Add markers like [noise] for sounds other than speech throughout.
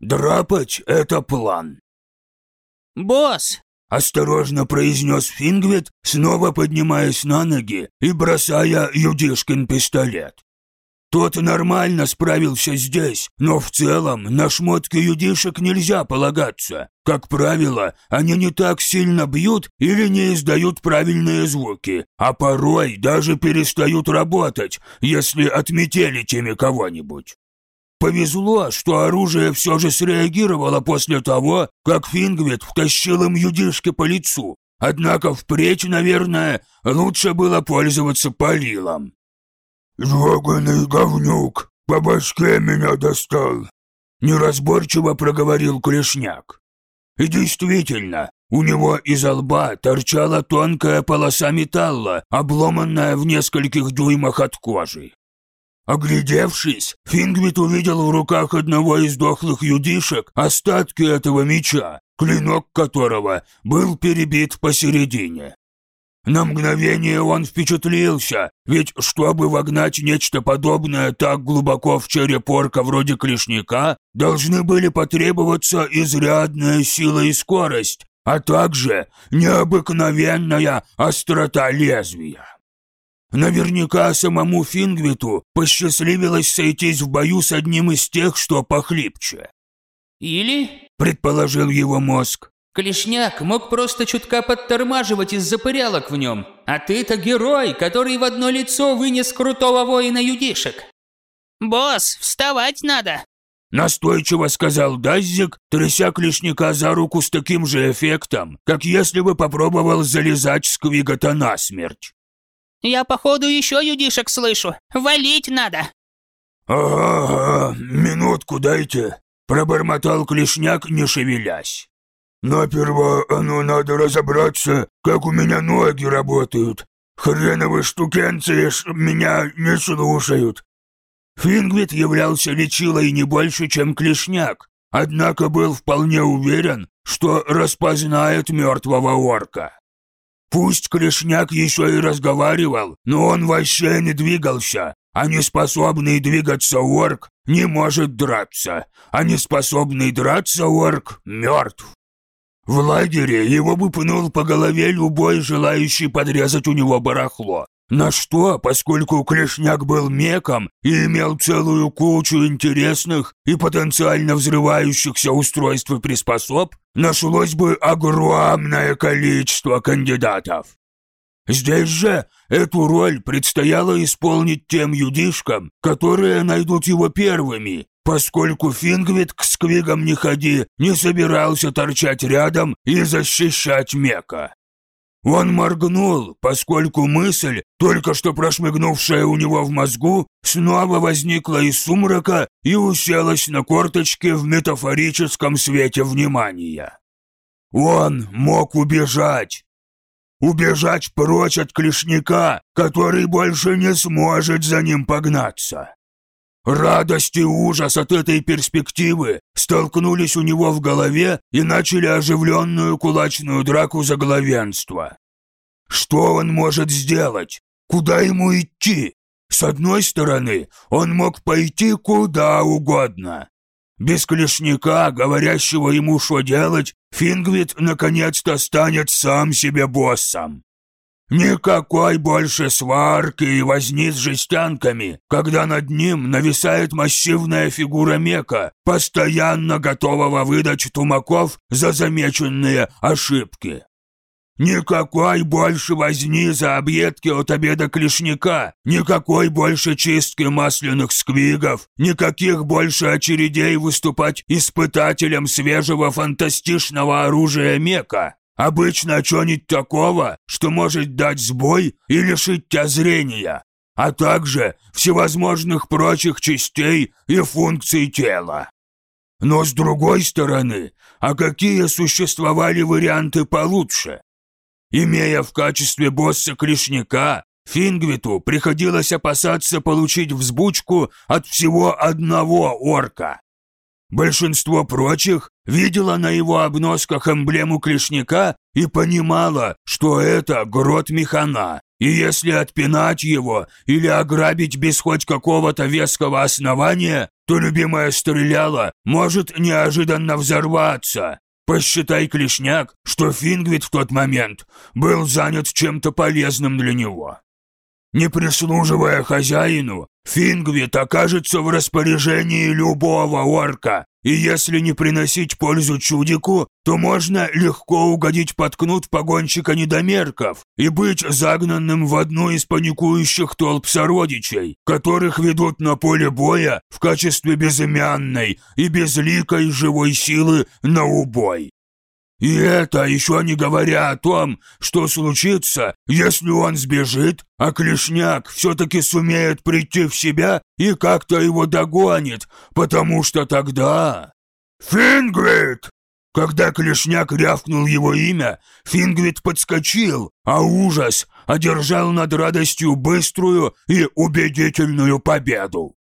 Драпать — это план. «Босс!» — осторожно произнес Фингвит, снова поднимаясь на ноги и бросая Юдишкин пистолет. Тот нормально справился здесь, но в целом на шмотки юдишек нельзя полагаться. Как правило, они не так сильно бьют или не издают правильные звуки, а порой даже перестают работать, если отметелить кого-нибудь. Повезло, что оружие все же среагировало после того, как Фингвит втащил им юдишки по лицу. Однако впредь, наверное, лучше было пользоваться полилом. «Жоганный говнюк, по башке меня достал!» Неразборчиво проговорил Клешняк. И действительно, у него из лба торчала тонкая полоса металла, обломанная в нескольких дюймах от кожи. Оглядевшись, Фингвит увидел в руках одного из дохлых юдишек остатки этого меча, клинок которого был перебит посередине. На мгновение он впечатлился, ведь чтобы вогнать нечто подобное так глубоко в череп орка вроде клешника, должны были потребоваться изрядная сила и скорость, а также необыкновенная острота лезвия. Наверняка самому Фингвиту посчастливилось сойтись в бою с одним из тех, что похлипче. «Или?» – предположил его мозг. Клешняк мог просто чутка подтормаживать из-за пырялок в нем, а ты-то герой, который в одно лицо вынес крутого воина юдишек. «Босс, вставать надо!» Настойчиво сказал Даззик, тряся клешника за руку с таким же эффектом, как если бы попробовал залезать с Квигота насмерть. «Я, походу, еще юдишек слышу. Валить надо!» «Ага, минутку дайте!» Пробормотал клешняк, не шевелясь. «Наперво, ну надо разобраться, как у меня ноги работают. Хреновы штукенцы меня не слушают». Фингвит являлся лечилой не больше, чем клешняк, однако был вполне уверен, что распознает мертвого орка. Пусть клешняк еще и разговаривал, но он вообще не двигался, а неспособный двигаться орк не может драться, а неспособный драться орк мертв. В лагере его бы пнул по голове любой желающий подрезать у него барахло. На что, поскольку Клешняк был меком и имел целую кучу интересных и потенциально взрывающихся устройств и приспособ, нашлось бы огромное количество кандидатов. Здесь же эту роль предстояло исполнить тем юдишкам, которые найдут его первыми, поскольку Фингвит к сквигам не ходи не собирался торчать рядом и защищать Мека. Он моргнул, поскольку мысль, только что прошмыгнувшая у него в мозгу, снова возникла из сумрака и уселась на корточке в метафорическом свете внимания. Он мог убежать. Убежать прочь от клешника, который больше не сможет за ним погнаться. Радость и ужас от этой перспективы столкнулись у него в голове и начали оживленную кулачную драку за главенство. Что он может сделать? Куда ему идти? С одной стороны, он мог пойти куда угодно. Без клешника, говорящего ему, что делать, Фингвит наконец-то станет сам себе боссом. Никакой больше сварки и возни с жестянками, когда над ним нависает массивная фигура мека, постоянно готового выдать тумаков за замеченные ошибки. Никакой больше возни за объедки от обеда клешника, никакой больше чистки масляных сквигов, никаких больше очередей выступать испытателем свежего фантастичного оружия мека. Обычно что-нибудь такого, что может дать сбой и лишить тебя зрения, а также всевозможных прочих частей и функций тела. Но с другой стороны, а какие существовали варианты получше? Имея в качестве босса клешника, Фингвиту приходилось опасаться получить взбучку от всего одного орка. Большинство прочих видело на его обносках эмблему клешника и понимало, что это грот механа, и если отпинать его или ограбить без хоть какого-то веского основания, то любимая стреляла может неожиданно взорваться. Посчитай, Клешняк, что Фингвит в тот момент был занят чем-то полезным для него. Не прислуживая хозяину, Фингвит окажется в распоряжении любого орка, и если не приносить пользу чудику, то можно легко угодить под кнут погонщика недомерков и быть загнанным в одну из паникующих толп сородичей, которых ведут на поле боя в качестве безымянной и безликой живой силы на убой. И это еще не говоря о том, что случится, если он сбежит, а Клешняк все-таки сумеет прийти в себя и как-то его догонит, потому что тогда... «Фингвит!» Когда Клешняк рявкнул его имя, Фингвит подскочил, а ужас одержал над радостью быструю и убедительную победу.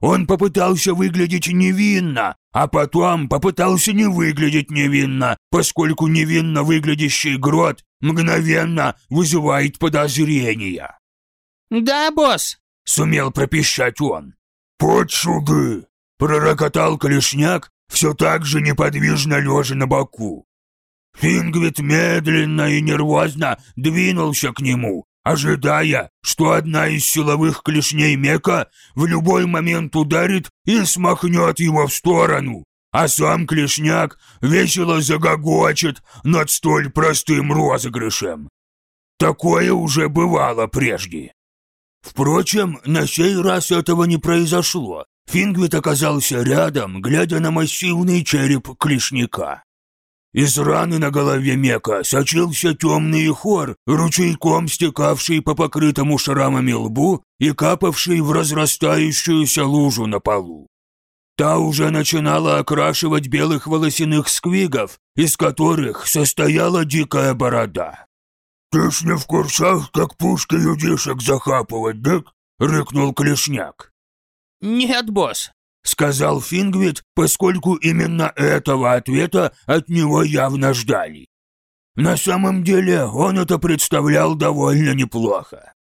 Он попытался выглядеть невинно, а потом попытался не выглядеть невинно, поскольку невинно выглядящий грот мгновенно вызывает подозрения. «Да, босс!» — сумел пропищать он. «Подсюды!» — пророкотал Клешняк, все так же неподвижно лежа на боку. Фингвит медленно и нервозно двинулся к нему, ожидая, что одна из силовых клешней Мека в любой момент ударит и смахнет его в сторону, а сам клешняк весело загогочет над столь простым розыгрышем. Такое уже бывало прежде. Впрочем, на сей раз этого не произошло. Фингвит оказался рядом, глядя на массивный череп клешняка. Из раны на голове Мека сочился темный хор, ручейком стекавший по покрытому шрамами лбу и капавший в разрастающуюся лужу на полу. Та уже начинала окрашивать белых волосяных сквигов, из которых состояла дикая борода. «Ты ж не в курсах, как пушки людишек захапывать, да?» — рыкнул Клешняк. «Нет, босс», — сказал Фингвит, поскольку именно этого ответа от него явно ждали. На самом деле он это представлял довольно неплохо.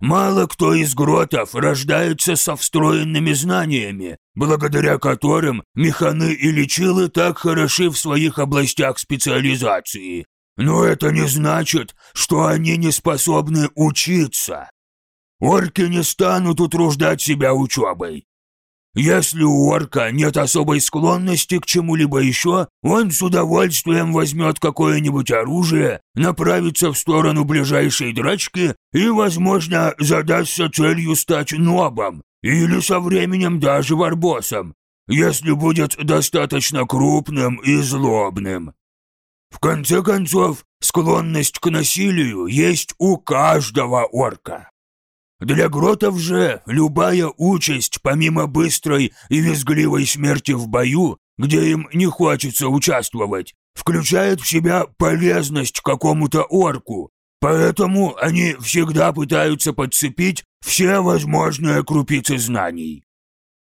Мало кто из гротов рождается со встроенными знаниями, благодаря которым механы и лечилы так хороши в своих областях специализации. Но это не значит, что они не способны учиться. Орки не станут утруждать себя учебой, если у орка нет особой склонности к чему-либо еще, он с удовольствием возьмет какое-нибудь оружие, направится в сторону ближайшей драчки и, возможно, задастся целью стать нобом или со временем даже варбосом, если будет достаточно крупным и злобным. В конце концов, склонность к насилию есть у каждого орка. Для гротов же любая участь, помимо быстрой и визгливой смерти в бою, где им не хочется участвовать, включает в себя полезность какому-то орку, поэтому они всегда пытаются подцепить все возможные крупицы знаний.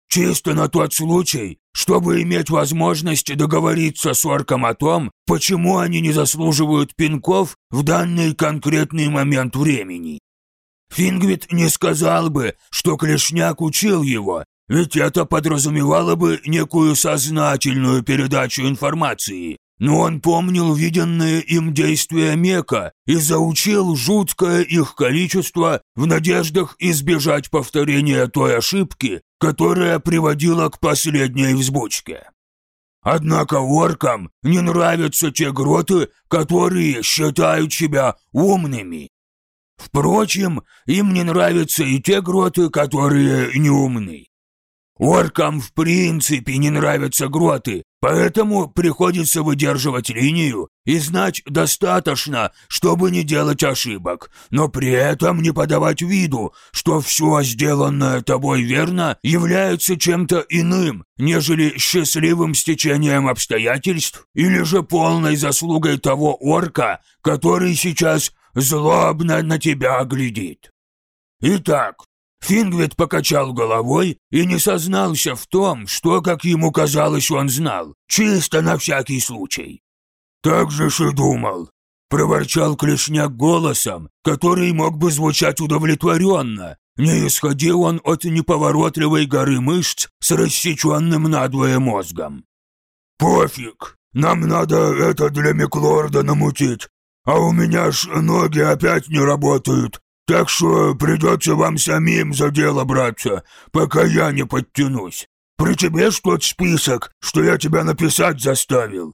Чисто на тот случай, чтобы иметь возможность договориться с орком о том, почему они не заслуживают пинков в данный конкретный момент времени. Фингвит не сказал бы, что Клешняк учил его, ведь это подразумевало бы некую сознательную передачу информации. Но он помнил виденные им действия Мека и заучил жуткое их количество в надеждах избежать повторения той ошибки, которая приводила к последней взбучке. Однако оркам не нравятся те гроты, которые считают себя умными. Впрочем, им не нравятся и те гроты, которые неумны. Оркам в принципе не нравятся гроты, поэтому приходится выдерживать линию и знать достаточно, чтобы не делать ошибок, но при этом не подавать виду, что все сделанное тобой верно является чем-то иным, нежели счастливым стечением обстоятельств или же полной заслугой того орка, который сейчас злобно на тебя глядит. Итак, Фингвит покачал головой и не сознался в том, что, как ему казалось, он знал, чисто на всякий случай. «Так же ж и думал», — проворчал Клешняк голосом, который мог бы звучать удовлетворенно, не исходил он от неповоротливой горы мышц с рассеченным надвое мозгом. «Пофиг, нам надо это для Миклорда намутить, а у меня ж ноги опять не работают, так что придется вам самим за дело браться, пока я не подтянусь. При тебе ж тот список, что я тебя написать заставил».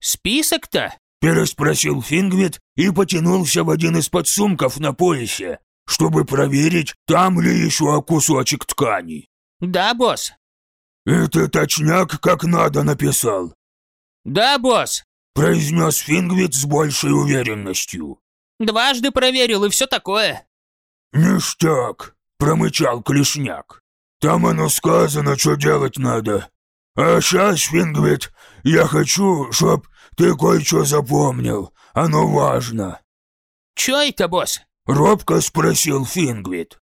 «Список-то?» – переспросил Фингвит и потянулся в один из подсумков на поясе, чтобы проверить, там ли еще кусочек ткани. «Да, босс». «И ты точняк как надо написал?» «Да, босс», – произнес Фингвит с большей уверенностью. Дважды проверил и все такое». «Ништяк», — промычал Клешняк. «Там оно сказано, что делать надо. А сейчас, Фингвит, я хочу, чтоб ты кое-что запомнил. Оно важно». «Чё это, босс?» — робко спросил Фингвит.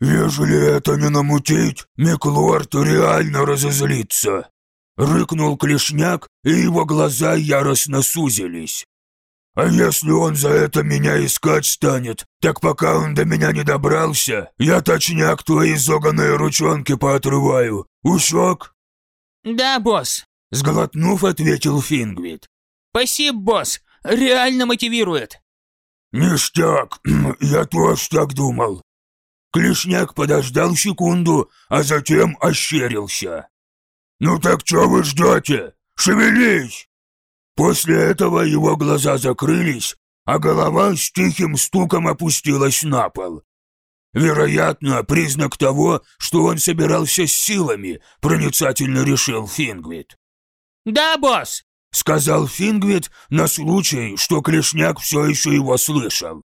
«Ежели это не намутить, Миклорд реально разозлится», — рыкнул Клешняк, и его глаза яростно сузились. А если он за это меня искать станет, так пока он до меня не добрался, я точняк твои зоганые ручонки поотрываю. Усек?» «Да, босс», — сглотнув, ответил Фингвит. «Спасибо, босс, реально мотивирует». «Ништяк, [clears throat] я тоже так думал». Клешняк подождал секунду, а затем ощерился. «Ну так что вы ждете? Шевелись!» После этого его глаза закрылись, а голова с тихим стуком опустилась на пол. Вероятно, признак того, что он собирался с силами, проницательно решил Фингвит. «Да, босс!» — сказал Фингвит на случай, что Клешняк все еще его слышал.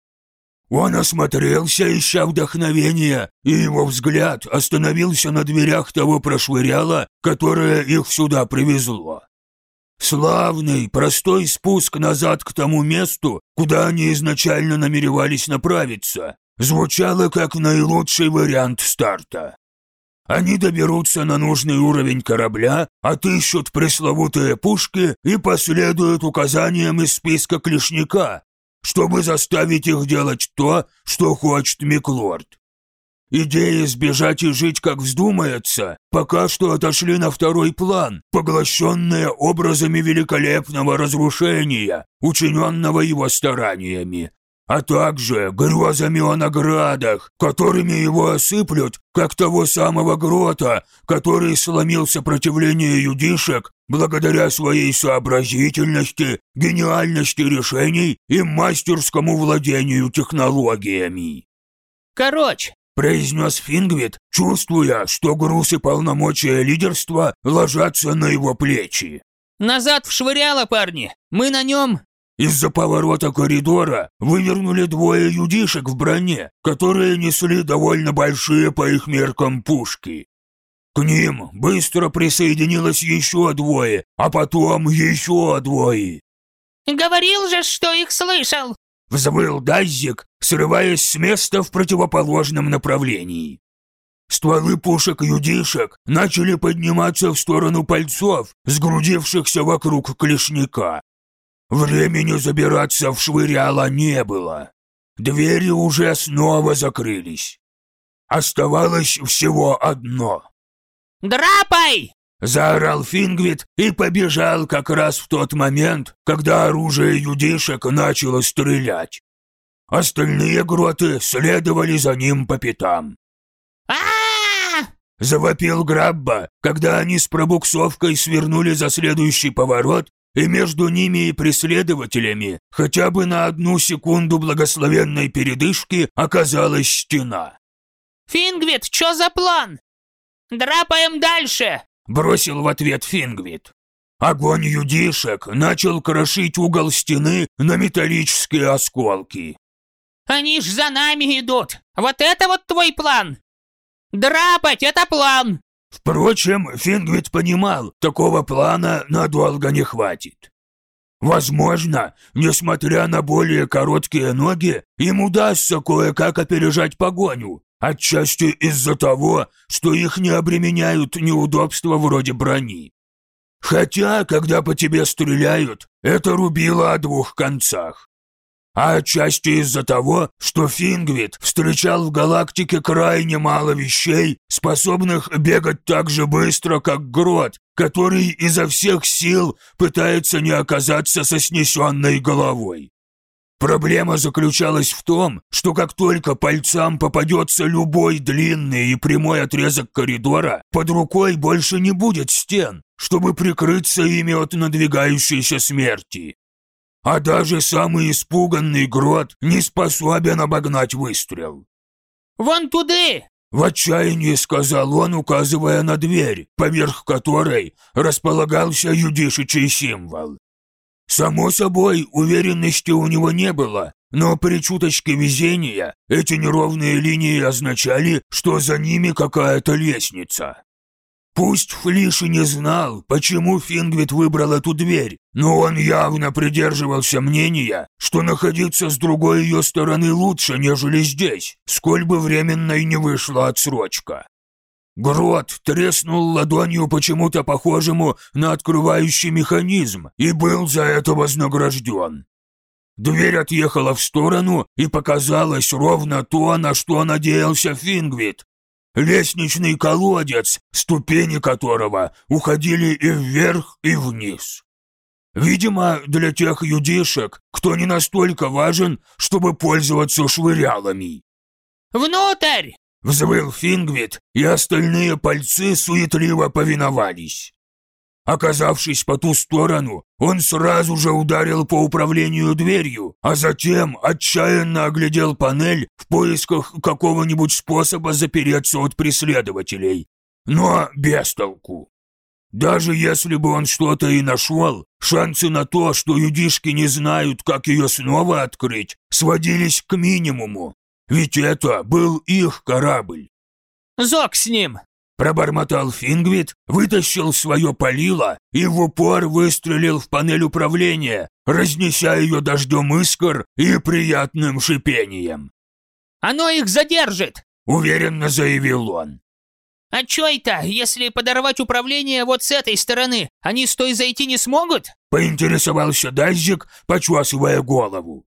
Он осмотрелся, ища вдохновения, и его взгляд остановился на дверях того прошвыряла, которое их сюда привезло. Славный, простой спуск назад к тому месту, куда они изначально намеревались направиться, звучало как наилучший вариант старта. Они доберутся на нужный уровень корабля, отыщут пресловутые пушки и последуют указаниям из списка клешника, чтобы заставить их делать то, что хочет Миклорд. Идеи сбежать и жить как вздумается пока что отошли на второй план, поглощенные образами великолепного разрушения, учиненного его стараниями, а также грезами о наградах, которыми его осыплют, как того самого Грота, который сломил сопротивление юдишек благодаря своей сообразительности, гениальности решений и мастерскому владению технологиями. «Короче, произнес Фингвит, чувствуя, что груз и полномочия лидерства ложатся на его плечи. «Назад вшвыряло, парни! Мы на нем...» Из-за поворота коридора вывернули двое юдишек в броне, которые несли довольно большие по их меркам пушки. К ним быстро присоединилось еще двое, а потом еще двое. «Говорил же, что их слышал!» Взвыл Даззик, срываясь с места в противоположном направлении. Стволы пушек-юдишек начали подниматься в сторону пальцов, сгрудившихся вокруг клешника. Времени забираться в швыряло не было. Двери уже снова закрылись. Оставалось всего одно. «Драпай!» Заорал Фингвит и побежал как раз в тот момент, когда оружие юдишек начало стрелять. Остальные гроты следовали за ним по пятам. а Завопил Грабба, когда они с пробуксовкой свернули за следующий поворот, и между ними и преследователями хотя бы на одну секунду благословенной передышки оказалась стена. «Фингвит, что за план? Драпаем дальше!» бросил в ответ Фингвит. Огонь юдишек начал крошить угол стены на металлические осколки. «Они ж за нами идут! Вот это вот твой план! Драпать — это план!» Впрочем, Фингвит понимал, такого плана надолго не хватит. Возможно, несмотря на более короткие ноги, им удастся кое-как опережать погоню, Отчасти из-за того, что их не обременяют неудобства вроде брони. Хотя, когда по тебе стреляют, это рубило о двух концах. А отчасти из-за того, что Фингвит встречал в галактике крайне мало вещей, способных бегать так же быстро, как Грот, который изо всех сил пытается не оказаться со снесенной головой. Проблема заключалась в том, что как только пальцам попадется любой длинный и прямой отрезок коридора, под рукой больше не будет стен, чтобы прикрыться ими от надвигающейся смерти. А даже самый испуганный грот не способен обогнать выстрел. «Вон туды!» В отчаянии сказал он, указывая на дверь, поверх которой располагался юдишичий символ. Само собой, уверенности у него не было, но при чуточке везения эти неровные линии означали, что за ними какая-то лестница. Пусть Флиш и не знал, почему Фингвит выбрал эту дверь, но он явно придерживался мнения, что находиться с другой ее стороны лучше, нежели здесь, сколь бы временно и не вышла отсрочка. Грот треснул ладонью почему-то похожему на открывающий механизм и был за это вознагражден. Дверь отъехала в сторону, и показалось ровно то, на что надеялся Фингвит. Лестничный колодец, ступени которого уходили и вверх, и вниз. Видимо, для тех юдишек, кто не настолько важен, чтобы пользоваться швырялами. «Внутрь!» Взвыл Фингвит, и остальные пальцы суетливо повиновались. Оказавшись по ту сторону, он сразу же ударил по управлению дверью, а затем отчаянно оглядел панель в поисках какого-нибудь способа запереться от преследователей. Но без толку. Даже если бы он что-то и нашел, шансы на то, что юдишки не знают, как ее снова открыть, сводились к минимуму. Ведь это был их корабль. «Зок с ним!» Пробормотал Фингвит, вытащил свое полило и в упор выстрелил в панель управления, разнеся ее дождем искр и приятным шипением. «Оно их задержит!» — уверенно заявил он. «А чё это, если подорвать управление вот с этой стороны, они с той зайти не смогут?» — поинтересовался Дазик, почесывая голову.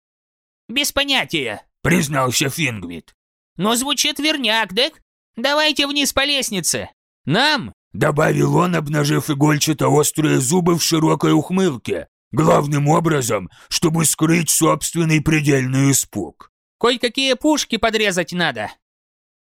«Без понятия», — признался Фингвит. «Но звучит верняк, да? Давайте вниз по лестнице. Нам!» — добавил он, обнажив игольчато-острые зубы в широкой ухмылке, главным образом, чтобы скрыть собственный предельный испуг. «Кое-какие пушки подрезать надо.